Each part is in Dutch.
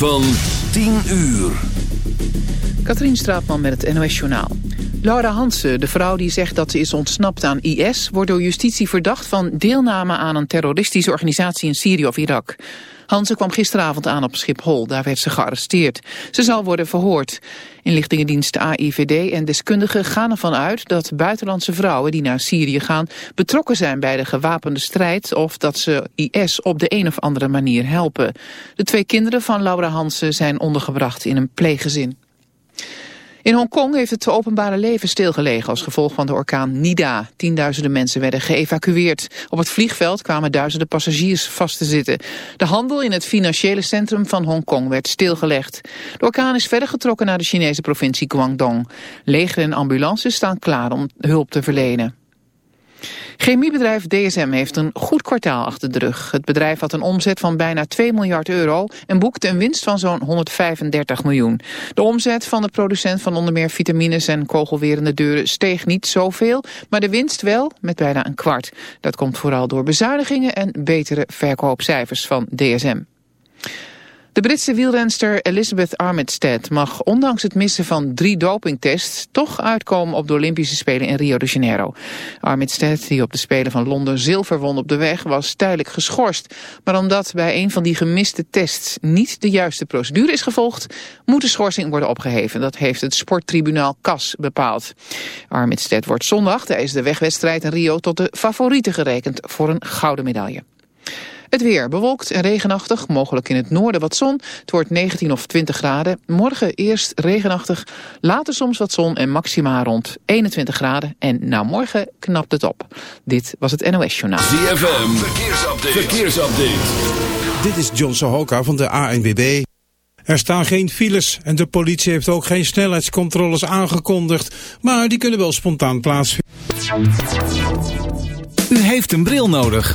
Van 10 uur. Katrien Straatman met het NOS Journaal. Laura Hansen, de vrouw die zegt dat ze is ontsnapt aan IS... wordt door justitie verdacht van deelname aan een terroristische organisatie in Syrië of Irak. Hansen kwam gisteravond aan op Schiphol, daar werd ze gearresteerd. Ze zal worden verhoord. Inlichtingendienst AIVD en deskundigen gaan ervan uit dat buitenlandse vrouwen die naar Syrië gaan betrokken zijn bij de gewapende strijd of dat ze IS op de een of andere manier helpen. De twee kinderen van Laura Hansen zijn ondergebracht in een pleeggezin. In Hongkong heeft het openbare leven stilgelegen als gevolg van de orkaan Nida. Tienduizenden mensen werden geëvacueerd. Op het vliegveld kwamen duizenden passagiers vast te zitten. De handel in het financiële centrum van Hongkong werd stilgelegd. De orkaan is verder getrokken naar de Chinese provincie Guangdong. Leger en ambulances staan klaar om hulp te verlenen. Chemiebedrijf DSM heeft een goed kwartaal achter de rug. Het bedrijf had een omzet van bijna 2 miljard euro en boekte een winst van zo'n 135 miljoen. De omzet van de producent van onder meer vitamines en kogelwerende deuren steeg niet zoveel, maar de winst wel met bijna een kwart. Dat komt vooral door bezuinigingen en betere verkoopcijfers van DSM. De Britse wielrenster Elizabeth Armitstead mag ondanks het missen van drie dopingtests toch uitkomen op de Olympische Spelen in Rio de Janeiro. Armitstead, die op de Spelen van Londen zilver won op de weg, was tijdelijk geschorst. Maar omdat bij een van die gemiste tests niet de juiste procedure is gevolgd, moet de schorsing worden opgeheven. Dat heeft het sporttribunaal CAS bepaald. Armitstead wordt zondag tijdens de wegwedstrijd in Rio tot de favoriete gerekend voor een gouden medaille. Het weer bewolkt en regenachtig, mogelijk in het noorden wat zon. Het wordt 19 of 20 graden. Morgen eerst regenachtig, later soms wat zon en maxima rond 21 graden. En nou morgen knapt het op. Dit was het NOS Journaal. ZFM, verkeersupdate. verkeersupdate. Dit is John Sohoka van de ANWB. Er staan geen files en de politie heeft ook geen snelheidscontroles aangekondigd. Maar die kunnen wel spontaan plaatsvinden. U heeft een bril nodig.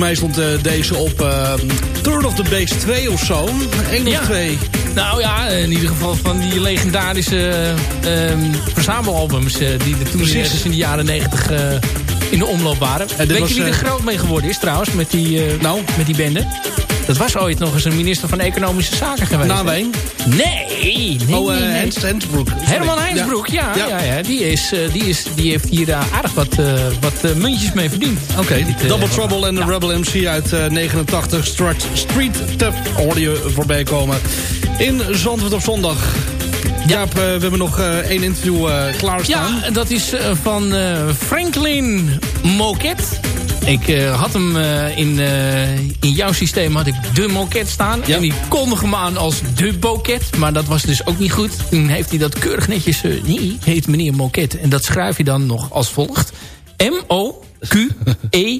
Mij stond eh, deze op eh Turn of the Base 2 of zo. 1 of Ja. 2. Nou ja, in ieder geval van die legendarische ehm, verzamelalbums... eh, die er toen ergens in de jaren negentig eh, in de omloop waren. Weet was, je wie er eh, groot mee geworden is trouwens met die, eh, Nou? met die bende? Dat was ooit nog eens een minister van Economische Zaken geweest. Na hè? Wijn. Nee, nee, Oh, nee, eh nee. Hens, Hensbroek. Sorry. Herman Heinsbroek, ja. Ja. Ja. Ja, Die, is, eh, die, is, die heeft hier eh, aardig wat, eh, wat eh, muntjes mee verdiend. Oké, eh, Double Trouble en de ja. Rebel MC uit eh, 89. Street, Street Tough hoorde je voorbij komen. In Zandvoort op zondag. Jaap, eh, we hebben nog eh, één interview eh, klaarstaan. Ja, dat is eh, van eh, Franklin Moquet. Ik eh, had hem eh, in, eh, in jouw systeem had ik de moquet staan. Ja. En die kondigde hem aan als de boket. Maar dat was dus ook niet goed. Toen heeft hij dat keurig netjes... nee, heet meneer Moquet. En dat schrijf je dan nog als volgt. M-O-Q-E...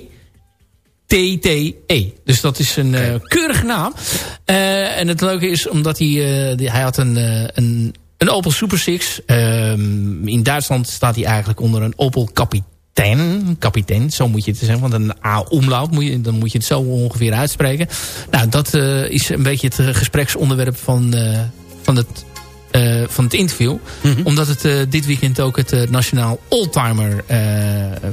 T-T-E. Dus dat is een eh, keurige naam. En het leuke is, omdat hij... die- hij had een, een, een Opel Super Six. Ehm, in Duitsland staat hij eigenlijk onder een Opel Kapitein. Kapitein, zo moet je het zeggen. Want een A-omlaut, moet je, dan moet je het zo ongeveer uitspreken. Nou, dat eh, is een beetje het eh, gespreksonderwerp van, eh, van het van het interview. Omdat het dit weekend ook het Nationaal Oldtimer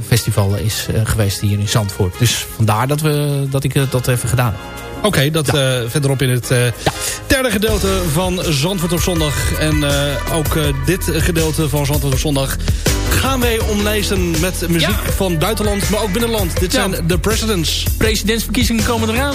Festival is geweest hier in Zandvoort. Dus vandaar dat, we, dat ik dat even gedaan heb. Oké, dat eh, verderop in het eh, derde gedeelte van Zandvoort op zondag. En eh, ook eh, dit gedeelte van Zandvoort op zondag gaan wij omlijsten met muziek Ja. van buitenland, maar ook binnenland. Dit Ja. zijn de Presidents. Presidentsverkiezingen komen eraan.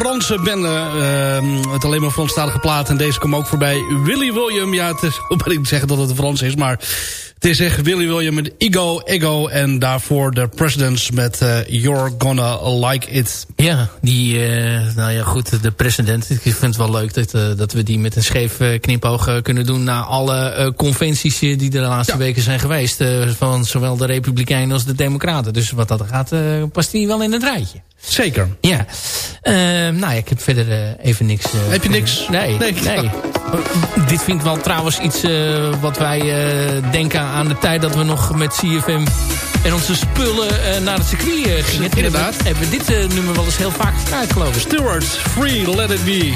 Franse bende. eh, het alleen maar Franstalige plaat. En deze kwam ook voorbij. Willy William. Ja, het is, ik zeggen dat het Frans is. Maar het is echt Willy William met Ego, Ego. En daarvoor de Presidents met eh, You're Gonna Like It. Ja, die, eh, nou ja, goed, de president. Ik vind het wel leuk dat, eh, dat we die met een scheef knipoog kunnen doen... na alle conventies die er de laatste weken zijn geweest... van zowel de Republikeinen als de Democraten. Dus wat dat gaat, past die wel in het rijtje. Zeker. Ja. Nou ja, ik heb verder even niks... Heb je niks? Nee, Nee. nee. Dit vind ik wel trouwens iets wat wij denken aan de tijd dat we nog met CFM en onze spullen eh, naar het circuit eh, gingen. Inderdaad. Hebben, hebben we dit eh, nummer wel eens heel vaak gedraaid, geloof ik. Stewart, Free, Let It Be.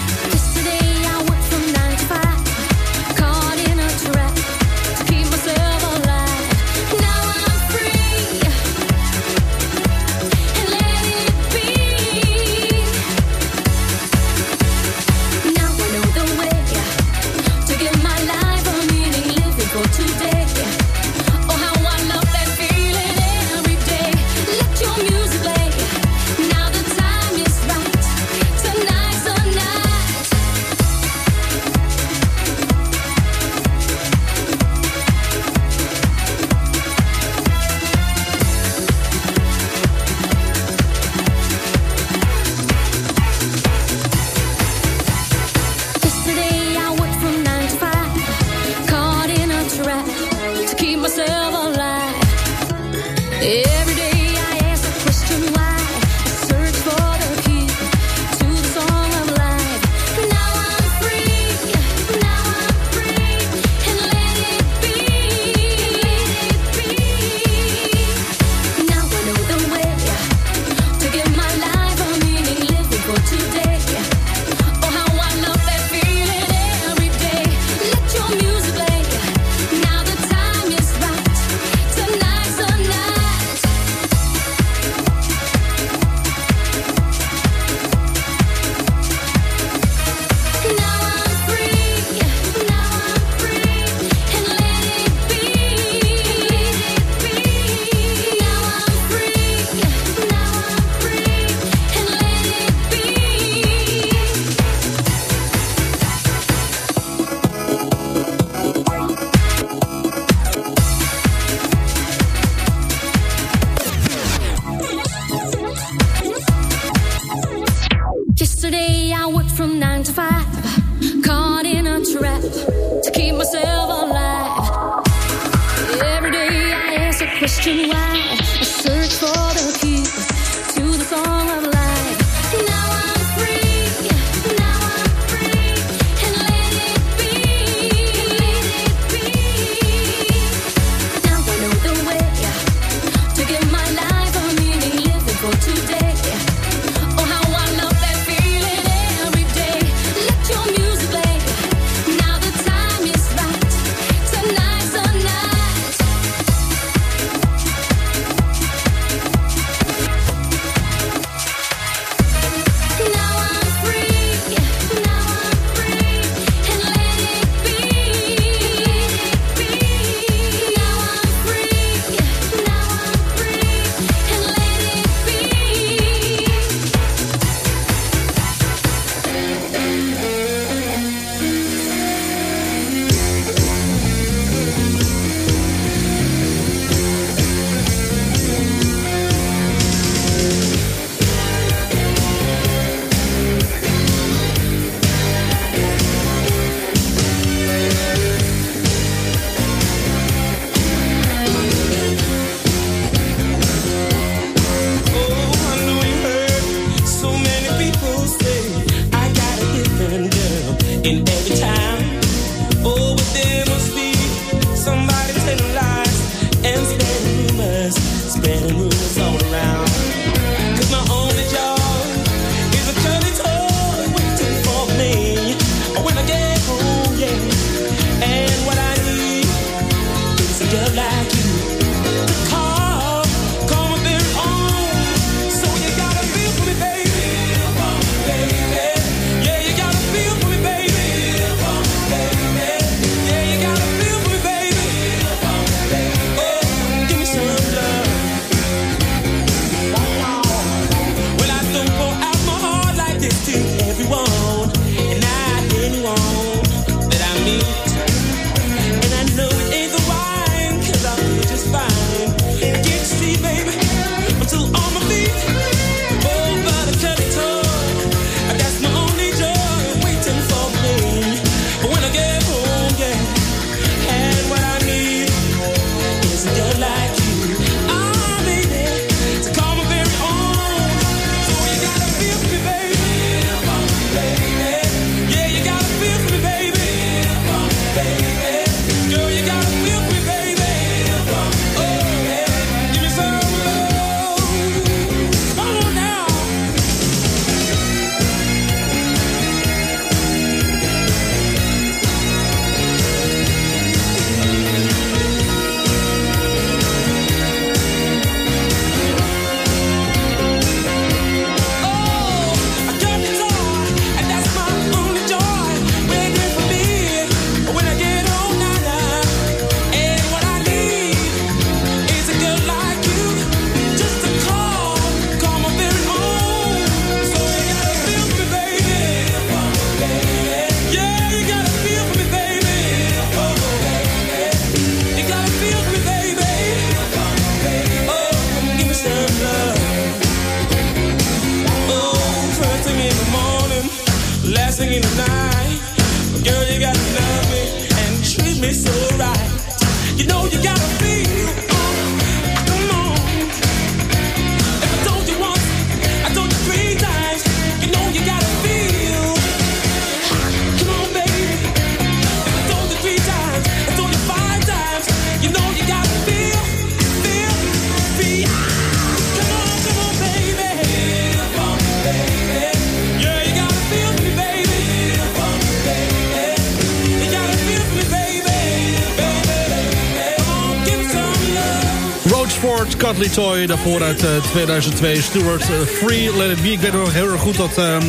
Toy. Daarvoor uit eh, 2002 Stuart eh, Free Let Be. Ik weet nog heel erg goed dat ehm,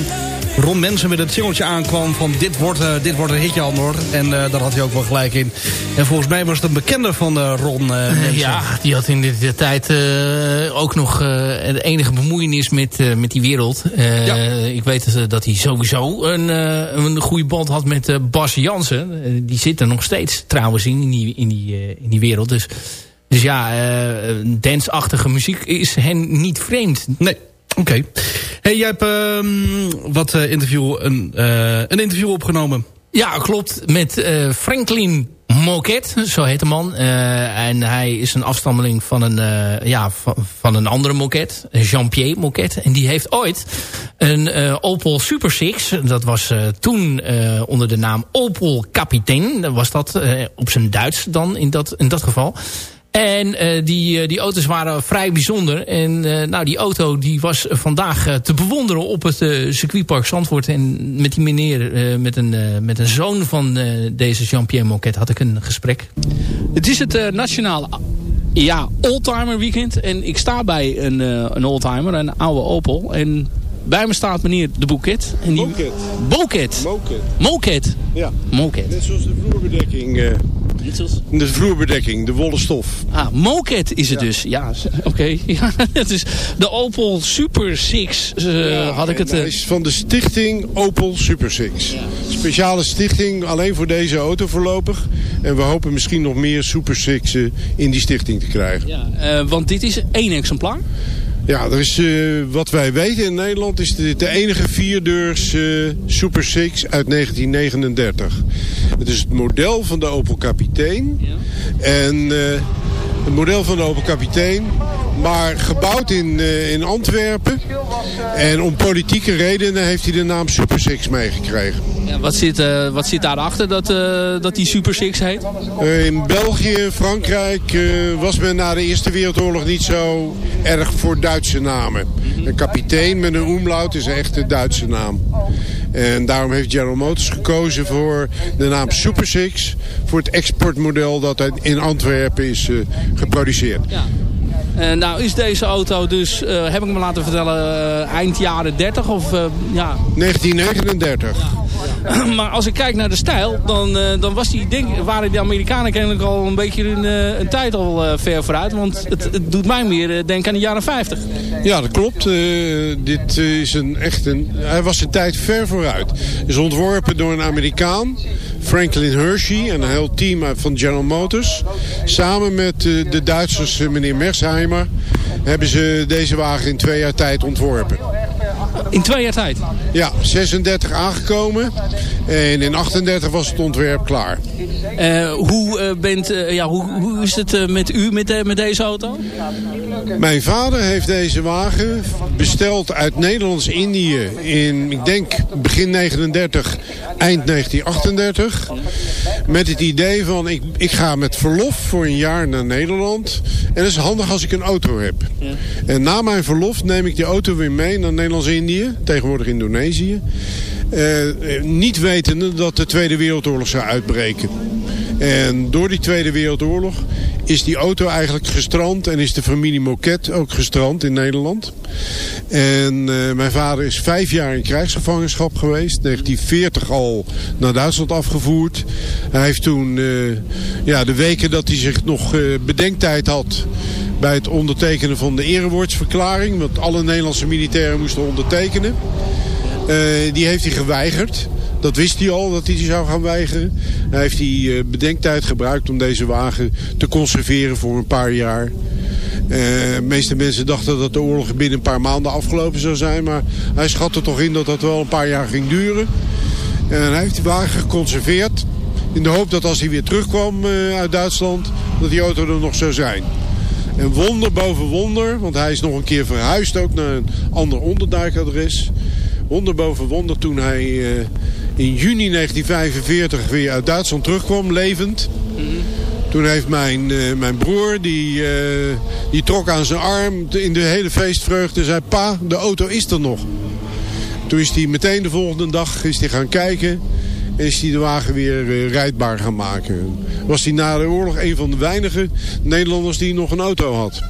Ron Mensen met het singeltje aankwam... van dit wordt, eh, dit wordt een hitje, Andor. En daar had hij ook wel gelijk in. En volgens mij was het een bekender van de Ron Ja, die had in de, tijd ook nog de enige bemoeienis met, met die wereld. Ik weet dat hij sowieso een, een goede band had met Bas Jansen. die zit er nog steeds trouwens in, in die, in die, in die wereld. Dus... Dus ja, eh, uh, dansachtige muziek is hen niet vreemd. Nee. Oké. Okay. Hey, jij hebt ehm, wat eh, interview, een, eh, een interview opgenomen. Ja, klopt. Met Franklin Moket, zo heet de man. En hij is een afstammeling van een, ja, van, van, een andere Moket. Jean-Pierre Moket. En die heeft ooit een Opel Super Six. Dat was toen onder de naam Opel Kapitein. Was dat op zijn Duits dan in dat, in dat geval. En uh, die, uh, die auto's waren vrij bijzonder. En uh, nou, die auto die was vandaag te bewonderen op het circuitpark Zandvoort. En met die meneer, met, een, met een zoon van deze Jean-Pierre Moquet had ik een gesprek. Het is het nationale ja, oldtimer weekend. En ik sta bij een, een oldtimer, een oude Opel. En bij me staat meneer De Bouquet. En die... Boket. Moket. Moket. Ja. Moket. Net zoals de vloerbedekking. De vloerbedekking, de wollen stof. Ah, Moket is het ja. dus. Ja, oké. Okay. Ja, het is de Opel Super Six. Uh, ja, had ik het. Uh... is van de stichting Opel Super Six. Ja. Speciale stichting alleen voor deze auto voorlopig. En we hopen misschien nog meer Super Sixen in die stichting te krijgen. Ja, want dit is één exemplaar. Ja, er is, uh, wat wij weten in Nederland is dit de enige vierdeurs uh, Super Six uit 1939. Het is het model van de Opel Kapitein. Ja. En uh, het model van de Opel Kapitein, maar gebouwd in, in Antwerpen. En om politieke redenen heeft hij de naam Super Six meegekregen. Wat, zit, uh, wat zit daarachter dat, uh, dat die Super Six heet? Uh, in België, Frankrijk was men na de Eerste Wereldoorlog niet zo erg voor Duitse namen. Een kapitein met een umlaut is echt een Duitse naam. En daarom heeft General Motors gekozen voor de naam Super Six. Voor het exportmodel dat in Antwerpen is geproduceerd. Ja. Uh, nou is deze auto dus, uh, heb ik me laten vertellen, uh, eind jaren 30 of ja... 1939. Ja. maar als ik kijk naar de stijl, dan, dan was die, denk, waren de Amerikanen kennelijk al een beetje een, een tijd al ver vooruit. Want het, het, doet mij meer denken aan de jaren 50. Ja, dat klopt. dit is een echt een... Hij was een tijd ver vooruit. Is ontworpen door een Amerikaan. Franklin Hershey en een heel team van General Motors. Samen met de Duitsers meneer Mersheimer hebben ze deze wagen in twee jaar tijd ontworpen. In twee jaar tijd? Ja, 36 aangekomen en in 38 was het ontwerp klaar. Uh, hoe, uh, bent, uh, ja, hoe, hoe is het met u met, met deze auto? Mijn vader heeft deze wagen besteld uit Nederlands-Indië in, ik denk, begin 39, eind 1938. Met het idee van, ik, ik ga met verlof voor een jaar naar Nederland. En het is handig als ik een auto heb. En na mijn verlof neem ik die auto weer mee naar Nederlands-Indië, tegenwoordig Indonesië. Uh, niet wetende dat de Tweede Wereldoorlog zou uitbreken. En door die Tweede Wereldoorlog is die auto eigenlijk gestrand en is de familie Moquet ook gestrand in Nederland. En uh, mijn vader is vijf jaar in krijgsgevangenschap geweest. 1940 al naar Duitsland afgevoerd. Hij heeft toen uh, ja, de weken dat hij zich nog uh, bedenktijd had bij het ondertekenen van de erewoordsverklaring. Want alle Nederlandse militairen moesten ondertekenen. die heeft hij geweigerd. Dat wist hij al, dat hij die zou gaan weigeren. Hij heeft die uh, bedenktijd gebruikt om deze wagen te conserveren voor een paar jaar. Uh, de meeste mensen dachten dat de oorlog binnen een paar maanden afgelopen zou zijn. Maar hij schatte toch in dat dat wel een paar jaar ging duren. En hij heeft die wagen geconserveerd. In de hoop dat als hij weer terugkwam uh, uit Duitsland, dat die auto er nog zou zijn. En wonder boven wonder, want hij is nog een keer verhuisd ook naar een ander onderduikadres. Wonder boven wonder toen hij in juni 1945 weer uit Duitsland terugkwam, levend. Toen heeft mijn, uh, mijn broer, die, uh, die trok aan zijn arm in de hele feestvreugde zei... Pa, de auto is er nog. Toen is hij meteen de volgende dag is hij gaan kijken... en is hij de wagen weer uh, rijdbaar gaan maken. Was hij na de oorlog een van de weinige Nederlanders die nog een auto had.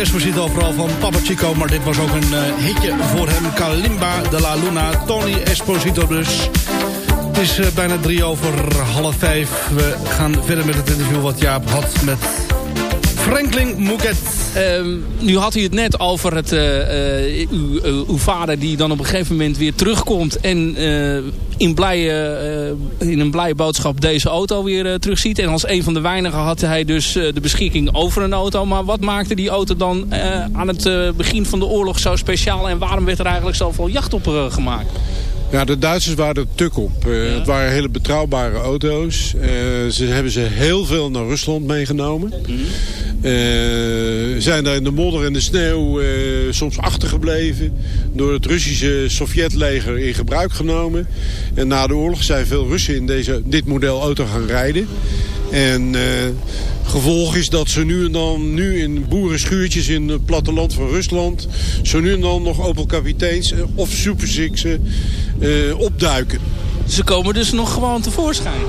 Esposito vooral van Papa Chico. Maar dit was ook een uh, hitje voor hem. Kalimba de la Luna. Tony Esposito dus. Het is uh, bijna drie over half vijf. We gaan verder met het interview wat Jaap had met Franklin Mouquet. Uh, nu had u het net over het, uh, uh, uw, uw, vader die dan op een gegeven moment weer terugkomt... en in, blije, in een blije boodschap deze auto weer terugziet. En als een van de weinigen had hij dus de beschikking over een auto. Maar wat maakte die auto dan aan het begin van de oorlog zo speciaal... en waarom werd er eigenlijk zoveel jacht op gemaakt? Ja, de Duitsers waren er tuk op. Uh, ja. Het waren hele betrouwbare auto's. Uh, ze hebben ze heel veel naar Rusland meegenomen. Mm -hmm. Uh, zijn daar in de modder en de sneeuw soms achtergebleven. Door het Russische Sovjetleger in gebruik genomen. En na de oorlog zijn veel Russen in deze, dit model auto gaan rijden. En gevolg is dat ze nu en dan, nu in boerenschuurtjes in het platteland van Rusland... zo nu en dan nog Opel Kapiteins of Super Sixen uh, opduiken. Ze komen dus nog gewoon tevoorschijn?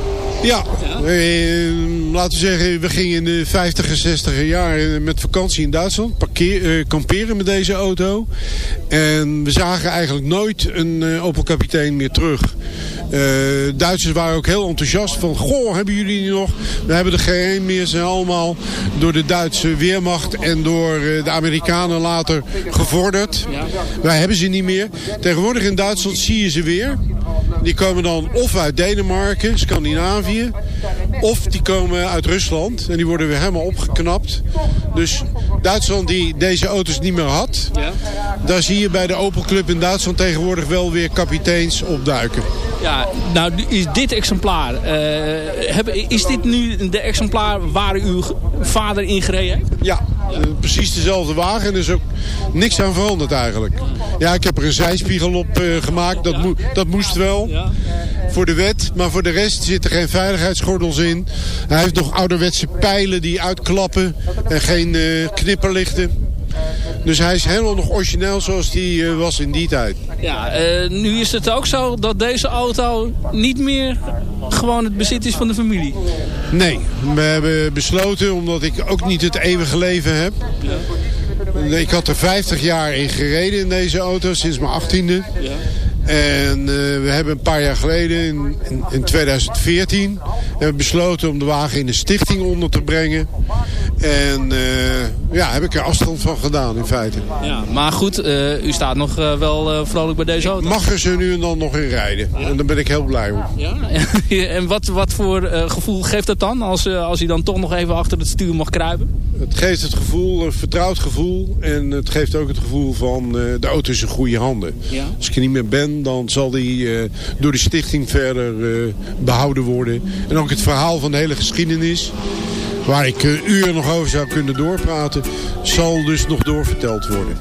Ja? Uh, laten we zeggen, we gingen in de 50 en 60 jaar met vakantie in Duitsland. Parkeer, kamperen met deze auto. En we zagen eigenlijk nooit een Opel Kapitein meer terug. Duitsers waren ook heel enthousiast van... Goh, hebben jullie die nog? We hebben er geen meer. Ze zijn allemaal door de Duitse Weermacht en door de Amerikanen later gevorderd. Wij hebben ze niet meer. Tegenwoordig in Duitsland zie je ze weer. Die komen dan of uit Denemarken, Scandinavië... of die komen uit Rusland en die worden weer helemaal opgeknapt. Dus Duitsland die deze auto's niet meer had... Ja. daar zie je bij de Opel Club in Duitsland tegenwoordig wel weer kapiteins opduiken. Ja, nou is dit exemplaar... Uh, heb, is dit nu de exemplaar waar uw vader in gereden heeft? Ja, precies dezelfde wagen. En er is ook niks aan veranderd eigenlijk. Ja, ik heb er een zijspiegel op uh, gemaakt. Dat, mo dat moest wel. Voor de wet. Maar voor de rest zitten geen veiligheidsgordels in. Hij heeft nog ouderwetse pijlen die uitklappen. En geen uh, knipperlichten. Dus hij is helemaal nog origineel zoals die uh, was in die tijd. Ja, uh, nu is het ook zo dat deze auto niet meer gewoon het bezit is van de familie. Nee, we hebben besloten, omdat ik ook niet het eeuwige leven heb. Ja. Ik had er 50 jaar in gereden in deze auto, sinds mijn 18e. Ja. En uh, we hebben een paar jaar geleden, in, in, in 2014, hebben besloten om de wagen in de stichting onder te brengen. En uh, ja, heb ik er afstand van gedaan in feite. Ja, maar goed, uh, u staat nog wel vrolijk bij deze auto. Ik mag er ze nu en dan nog in rijden. Ja. En daar ben ik heel blij om. Ja? en wat, wat voor gevoel geeft dat dan, als, als hij dan toch nog even achter het stuur mag kruipen? Het geeft het gevoel, een vertrouwd gevoel. En het geeft ook het gevoel van de auto is in goede handen. Ja? Als ik er niet meer ben, dan zal die uh, door de stichting verder uh, behouden worden. En ook het verhaal van de hele geschiedenis, waar ik uh, uren nog over zou kunnen doorpraten, zal dus nog doorverteld worden.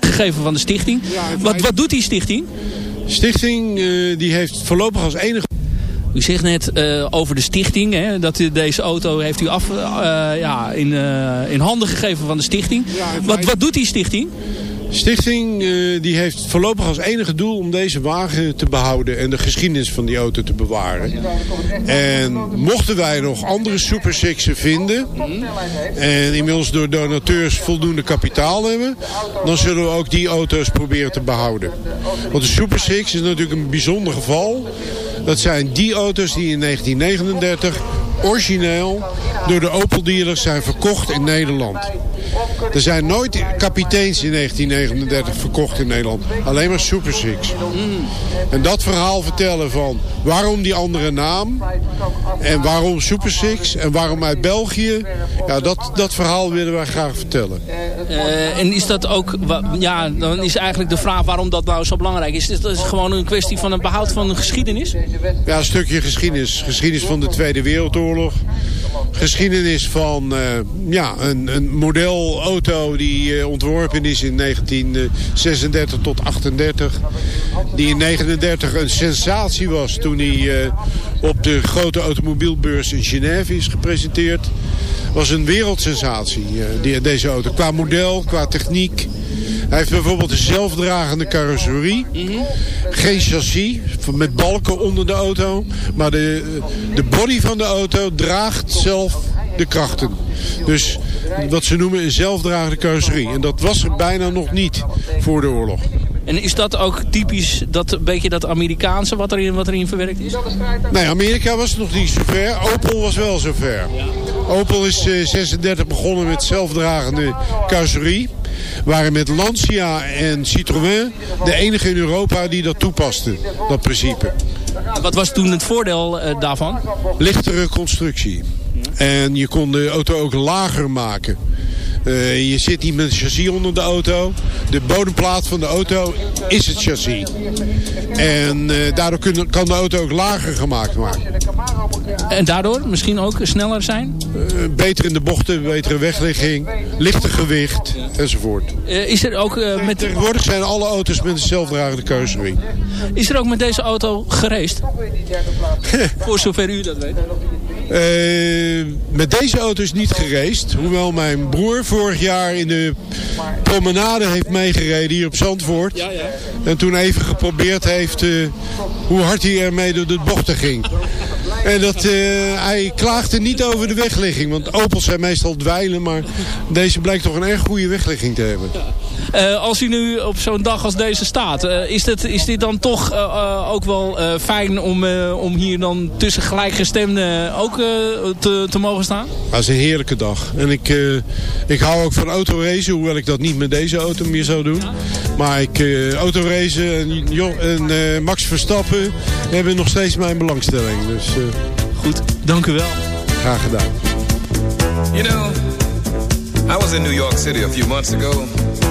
Gegeven van de stichting. Wat, wat doet die stichting? Stichting eh, die heeft voorlopig als enige... U zegt net eh, over de stichting, hè, dat u deze auto heeft u af, eh, ja, in, eh, in handen gegeven van de stichting. wat, wat doet die stichting? Stichting eh, die heeft voorlopig als enige doel om deze wagen te behouden en de geschiedenis van die auto te bewaren. En mochten wij nog andere Super Sixen vinden en inmiddels door donateurs voldoende kapitaal hebben, dan zullen we ook die auto's proberen te behouden. Want de Super Six is natuurlijk een bijzonder geval. Dat zijn die auto's die in 1939 origineel door de Opel dealers zijn verkocht in Nederland. Er zijn nooit kapiteins in 1939 verkocht in Nederland. Alleen maar Super Six. En dat verhaal vertellen van waarom die andere naam... en waarom Super Six en waarom uit België... ja, dat, dat verhaal willen wij graag vertellen. Eh, en is dat ook, ja, dan is eigenlijk de vraag waarom dat nou zo belangrijk is. Is dat is gewoon een kwestie van een behoud van de geschiedenis? Ja, een stukje geschiedenis. Geschiedenis van de Tweede Wereldoorlog. Geschiedenis van eh, ja, een, een modelauto die eh, ontworpen is in 1936 tot 38. Die in 39 een sensatie was toen hij eh, op de grote automobielbeurs in Genève is gepresenteerd. Was een wereldsensatie, eh, die, deze auto. Qua model, qua techniek. Hij heeft bijvoorbeeld een zelfdragende carrosserie. Geen chassis met balken onder de auto. Maar de, de body van de auto draagt zelf de krachten. Dus wat ze noemen een zelfdragende carrosserie. En dat was er bijna nog niet voor de oorlog. En is dat ook typisch dat een beetje dat Amerikaanse wat erin, wat erin verwerkt is? Nee, Amerika was nog niet zo ver. Opel was wel zo ver. Opel is eh, 36 begonnen met zelfdragende carrosserie. Waren met Lancia en Citroën de enige in Europa die dat toepasten. Dat principe. Wat was toen het voordeel eh, daarvan? Lichtere constructie. En je kon de auto ook lager maken. Eh, je zit niet met een chassis onder de auto. De bodemplaat van de auto is het chassis. En eh, daardoor kun- kan de auto ook lager gemaakt worden. En daardoor misschien ook sneller zijn? Eh, beter in de bochten, betere wegligging, lichter gewicht enzovoort. Is er ook met Tegenwoordig zijn alle auto's met een zelfdragende carrosserie. Is er ook met deze auto gereest? Voor zover u dat weet. Eh, met deze auto is niet geraced. Hoewel mijn broer vorig jaar in de promenade heeft meegereden hier op Zandvoort. En toen even geprobeerd heeft eh, hoe hard hij ermee door de bochten ging. En dat, eh, hij klaagde niet over de wegligging. Want Opels zijn meestal dweilen. Maar deze blijkt toch een erg goede wegligging te hebben. Eh, als u nu op zo'n dag als deze staat, eh, is, dit, is dit dan toch eh, ook wel eh, fijn om, eh, om hier dan tussen gelijkgestemden ook eh, te, te mogen staan? Dat is een heerlijke dag. En ik, eh, ik hou ook van autoracen, hoewel ik dat niet met deze auto meer zou doen. Maar ik, eh autoracen en, en eh, Max Verstappen hebben nog steeds mijn belangstelling. Dus eh, Goed, dank u wel. graag gedaan. You know, I was in New York City a few months ago,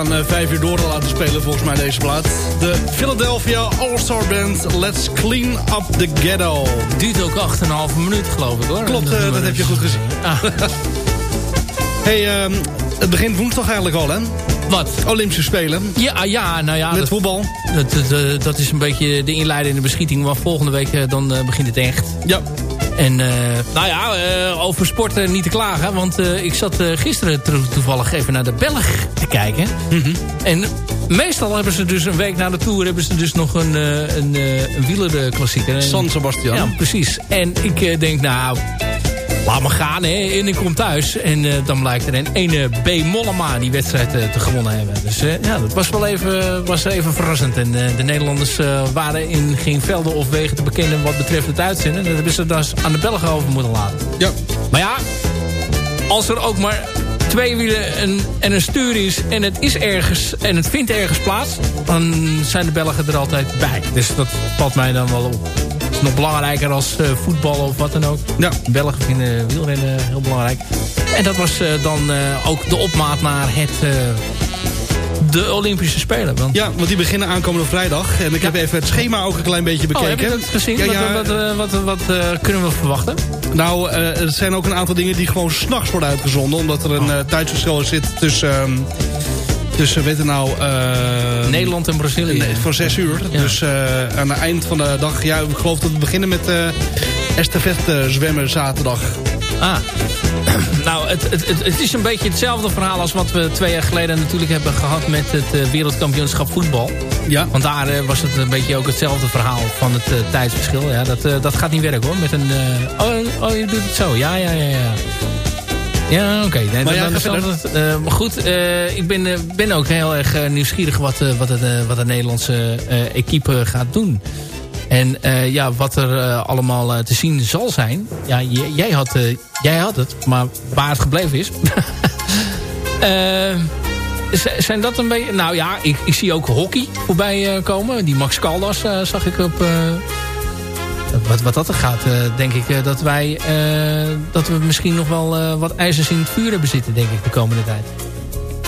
Aan uh, vijf uur door te laten spelen volgens mij deze plaat. De Philadelphia All-Star Band Let's Clean Up the Ghetto. Duurt ook 8,5 minuut geloof ik hoor. Klopt, dat heb je goed gezien. Ah. hey, um, het begint woensdag eigenlijk al hè? Wat? Olympische Spelen. Ja, ja nou ja. Met dat, voetbal. Dat, dat, dat, is een beetje de inleidende beschieting. Maar volgende week dan begint het echt. Ja. En uh, nou ja, uh, over sport niet te klagen. Want uh, ik zat gisteren toevallig even naar de Belg te kijken. Mhm. Mm -hmm. En meestal hebben ze dus een week na de Tour... hebben ze dus nog een, een, een wielerklassieker. San Sebastian. Ja, precies. En ik denk, nou... Laat maar gaan, hè. En ik kom thuis. En uh, dan blijkt er een ene B. Mollema die wedstrijd uh, te gewonnen hebben. Dus uh, ja, dat was wel even, was even verrassend. En de Nederlanders waren in geen velden of wegen te bekennen wat betreft het uitzenden. Dat hebben ze dus aan de Belgen over moeten laten. Ja. Maar ja, als er ook maar twee wielen en, en een stuur is en het is ergens en het vindt ergens plaats, dan zijn de Belgen er altijd bij. Dus dat valt mij dan wel op nog belangrijker als uh, voetbal of wat dan ook. Ja. Belgen vinden wielrennen heel belangrijk. En dat was uh, dan ook de opmaat naar het, de Olympische Spelen. Want... Ja, want die beginnen aankomende vrijdag. En ik ja. heb even het schema ook een klein beetje bekeken. Oh, heb je dat gezien? Ja, ja. Wat, wat, wat, wat kunnen we verwachten? Nou, er zijn ook een aantal dingen die gewoon s'nachts worden uitgezonden. Omdat er een oh. tijdsverschil zit tussen... Um, tussen, weet je nou... Uh, Nederland en Brazilië. Nee, voor zes uur. Ja. Dus uh, aan het eind van de dag... Ja, ik geloof dat we beginnen met uh, estafette zwemmen zaterdag. Ah. nou, het, het, het, het, is een beetje hetzelfde verhaal als wat we twee jaar geleden natuurlijk hebben gehad met het wereldkampioenschap voetbal. Ja. Want daar was het een beetje ook hetzelfde verhaal van het tijdsverschil. Ja, dat, dat gaat niet werken hoor. Met een, oh, oh, je doet het zo. Ja, ja, ja, ja. Ja, oké. Okay. Nee, maar dan, dan het, uh, maar goed, uh, ik ben, uh, ben ook heel erg nieuwsgierig wat, wat, het, wat de Nederlandse equipe gaat doen. En ja, wat er allemaal te zien zal zijn. Ja, jij had, jij had het, maar waar het gebleven is. zijn dat een beetje... Nou ja, ik, ik zie ook hockey voorbij komen. Die Max Caldas zag ik op wat, wat dat er gaat, uh, denk ik uh, dat wij uh, dat we misschien nog wel wat ijzers in het vuur hebben zitten, denk ik, de komende tijd.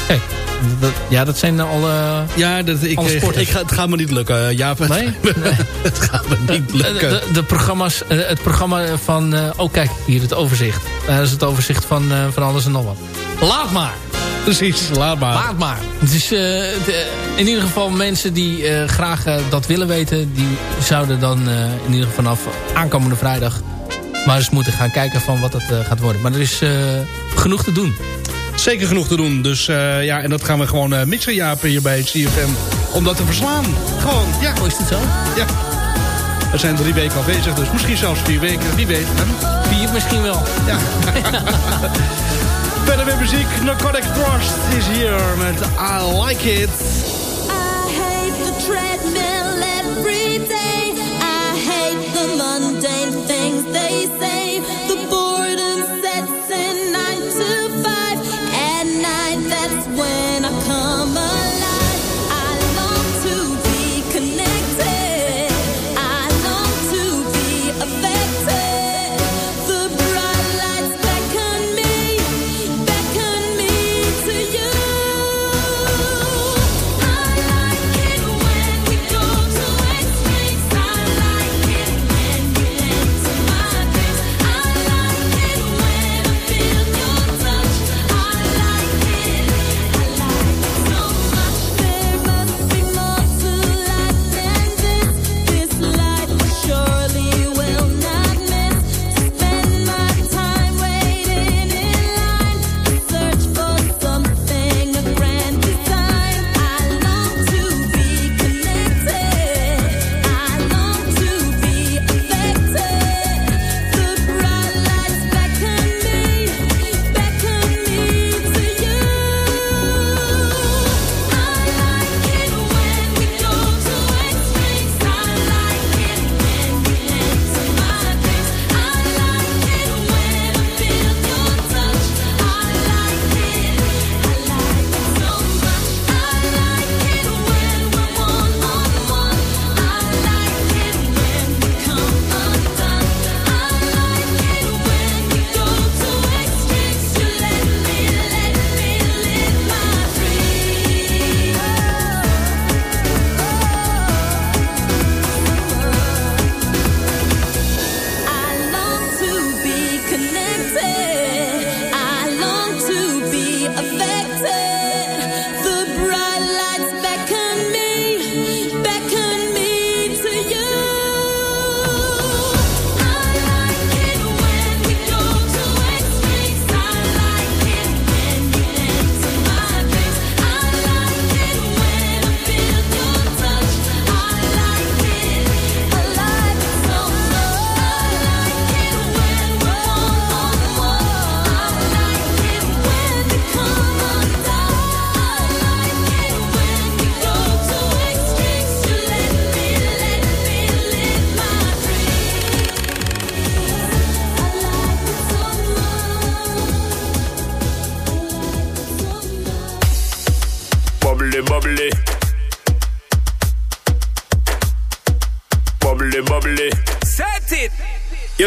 Kijk, dat, ja, dat zijn al Ja, dat, ik, ik ga, het gaat me niet lukken, Jaap. Nee? nee. het gaat me niet lukken. De, de, de programma's, het programma van... oh, kijk, hier het overzicht. dat is het overzicht van, van alles en nog wat. Laat maar! Precies, laat maar. Laat maar. Is uh, de, in ieder geval mensen die uh, graag uh, dat willen weten... die zouden dan in ieder geval vanaf aankomende vrijdag... maar eens moeten gaan kijken van wat het gaat worden. Maar er is genoeg te doen. Zeker genoeg te doen. Dus ja, en dat gaan we gewoon mixen, Jaap, hier bij CFM. Om dat te verslaan. Gewoon, ja. Oh, is het zo? Ja. We zijn drie weken afwezig, dus misschien zelfs vier weken. Wie weet. Hè? Vier misschien wel. Ja. Verder met muziek. Narcotic Thrust is hier met I Like It. I hate the treadmill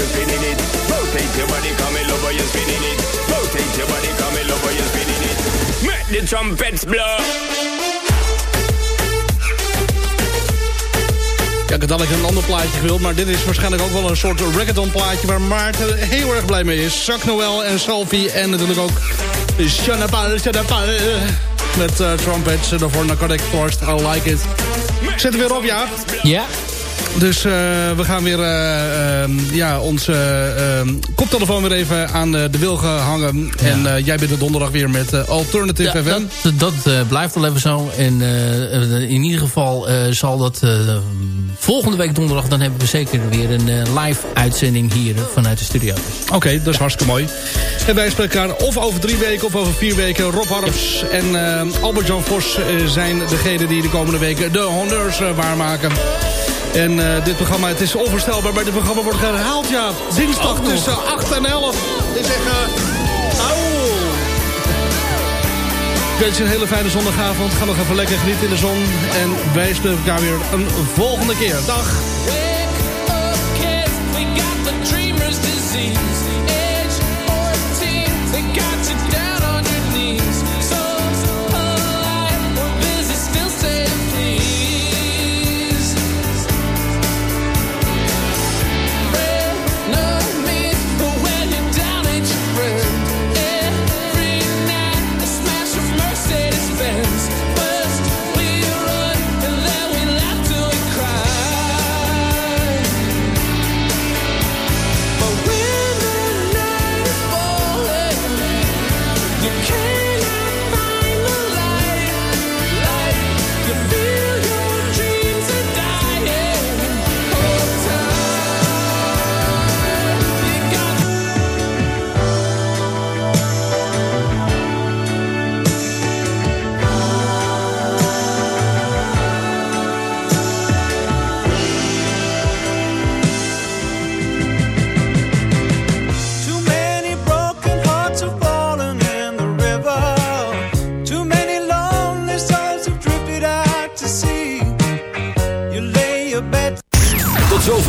You're spinning it. Rotate your body, come in over, you're spinning it. Rotate your body, come in over, you're spinning it. Make the trumpets blow. Ja, ik had eigenlijk een ander plaatje gewild, maar dit is waarschijnlijk ook wel een soort reggaeton plaatje waar Maarten heel erg blij mee is. Zak Noel en Salvi en natuurlijk ook Shanapal, Shanapal met uh, trumpets en daarvoor Narcotic Forest, I like it. Zet er weer op, ja. Ja. Dus uh, we gaan weer uh, uh, ja, onze koptelefoon weer even aan de wil hangen. Ja. En jij bent er donderdag weer met Alternative ja, FM. Dat, dat blijft wel even zo. En in ieder geval zal dat volgende week donderdag... dan hebben we zeker weer een live uitzending hier vanuit de studio. Oké, okay, dat is hartstikke mooi. En wij spreken elkaar of over drie weken of over vier weken. Rob Harps en Albert-Jan Vos zijn degenen die de komende weken de honneurs waarmaken. En uh, dit programma, het is onvoorstelbaar, maar dit programma wordt herhaald, ja. Dinsdag oh, tussen 8 en 11. Ik zeg, uh, au. Ik wens je een hele fijne zondagavond. Ga nog even lekker genieten in de zon. En wij spreken elkaar weer een volgende keer. Dag. Wake up, kids, we got the dreamer's disease.